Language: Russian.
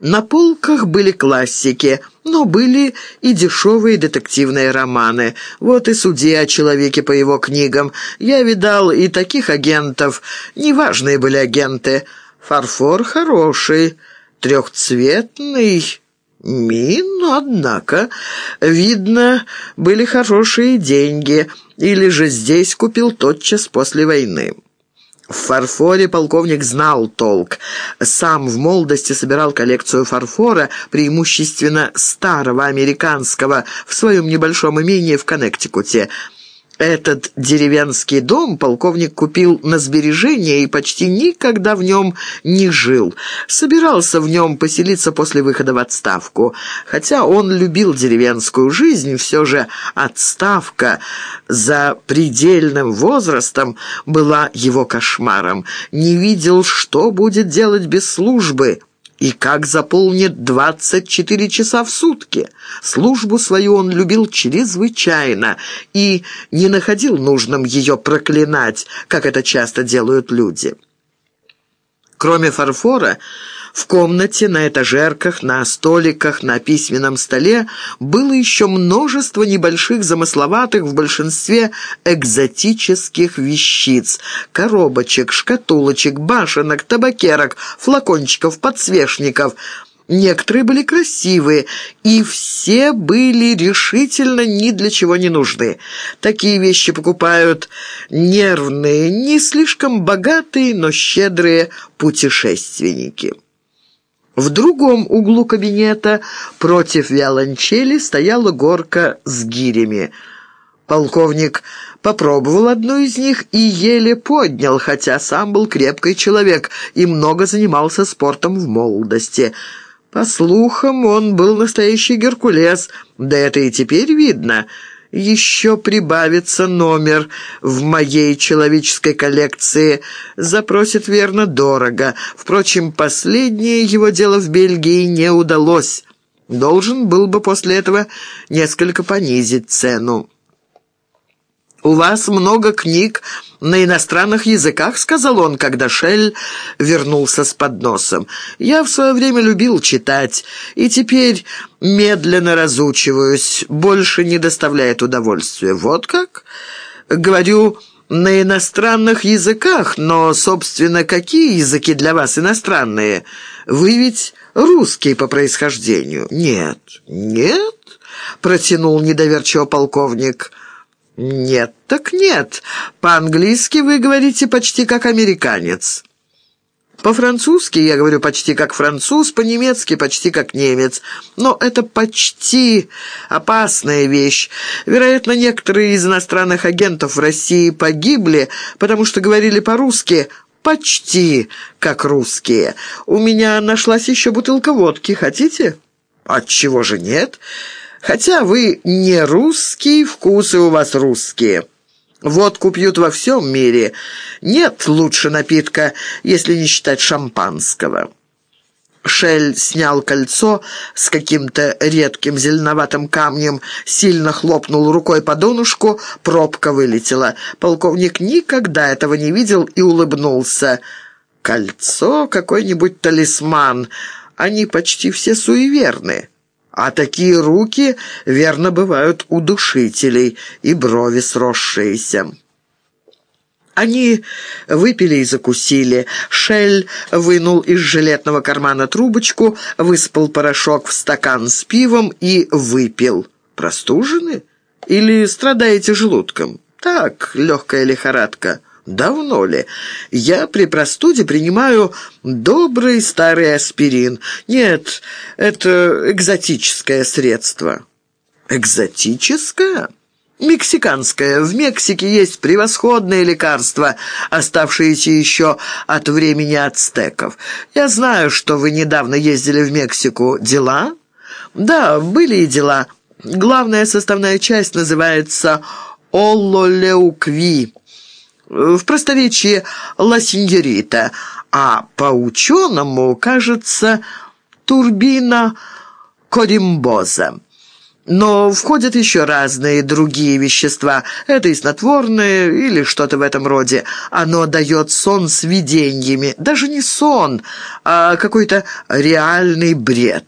На полках были классики, но были и дешевые детективные романы. Вот и суди о человеке по его книгам. Я видал и таких агентов. Неважные были агенты. Фарфор хороший, трехцветный... Мин, однако, видно, были хорошие деньги, или же здесь купил тотчас после войны. В фарфоре полковник знал толк. Сам в молодости собирал коллекцию фарфора, преимущественно старого американского, в своем небольшом имении в Коннектикуте – этот деревенский дом полковник купил на сбережение и почти никогда в нем не жил. Собирался в нем поселиться после выхода в отставку. Хотя он любил деревенскую жизнь, все же отставка за предельным возрастом была его кошмаром. Не видел, что будет делать без службы и как заполнит 24 часа в сутки. Службу свою он любил чрезвычайно и не находил нужным ее проклинать, как это часто делают люди. Кроме фарфора, в комнате, на этажерках, на столиках, на письменном столе было еще множество небольших замысловатых, в большинстве экзотических вещиц. Коробочек, шкатулочек, башенок, табакерок, флакончиков, подсвечников – Некоторые были красивые, и все были решительно ни для чего не нужны. Такие вещи покупают нервные, не слишком богатые, но щедрые путешественники. В другом углу кабинета против виолончели стояла горка с гирями. Полковник попробовал одну из них и еле поднял, хотя сам был крепкий человек и много занимался спортом в молодости. По слухам, он был настоящий Геркулес, да это и теперь видно – еще прибавится номер в моей человеческой коллекции. Запросит, верно, дорого. Впрочем, последнее его дело в Бельгии не удалось. Должен был бы после этого несколько понизить цену. «У вас много книг на иностранных языках», — сказал он, когда Шель вернулся с подносом. «Я в свое время любил читать, и теперь медленно разучиваюсь, больше не доставляет удовольствия. Вот как?» «Говорю...» «На иностранных языках, но, собственно, какие языки для вас иностранные? Вы ведь русский по происхождению?» «Нет». «Нет?» — протянул недоверчиво полковник. «Нет, так нет. По-английски вы говорите почти как американец». По-французски я говорю почти как француз, по-немецки почти как немец. Но это почти опасная вещь. Вероятно, некоторые из иностранных агентов в России погибли, потому что говорили по-русски почти как русские. У меня нашлась еще бутылка водки. Хотите? Отчего же нет?» Хотя вы не русский, вкусы у вас русские. Водку пьют во всем мире. Нет лучше напитка, если не считать шампанского». Шель снял кольцо с каким-то редким зеленоватым камнем, сильно хлопнул рукой по донышку, пробка вылетела. Полковник никогда этого не видел и улыбнулся. «Кольцо, какой-нибудь талисман. Они почти все суеверны». А такие руки, верно, бывают у душителей и брови сросшиеся. Они выпили и закусили. Шель вынул из жилетного кармана трубочку, выспал порошок в стакан с пивом и выпил. «Простужены? Или страдаете желудком?» «Так, легкая лихорадка». Давно ли? Я при простуде принимаю добрый старый аспирин. Нет, это экзотическое средство. Экзотическое? Мексиканское. В Мексике есть превосходные лекарства, оставшиеся еще от времени ацтеков. Я знаю, что вы недавно ездили в Мексику. Дела? Да, были и дела. Главная составная часть называется «Ололеукви» в просторечии «ла синьорита», а по-ученому, кажется, «турбина коримбоза». Но входят еще разные другие вещества. Это и снотворное или что-то в этом роде. Оно дает сон с видениями. Даже не сон, а какой-то реальный бред».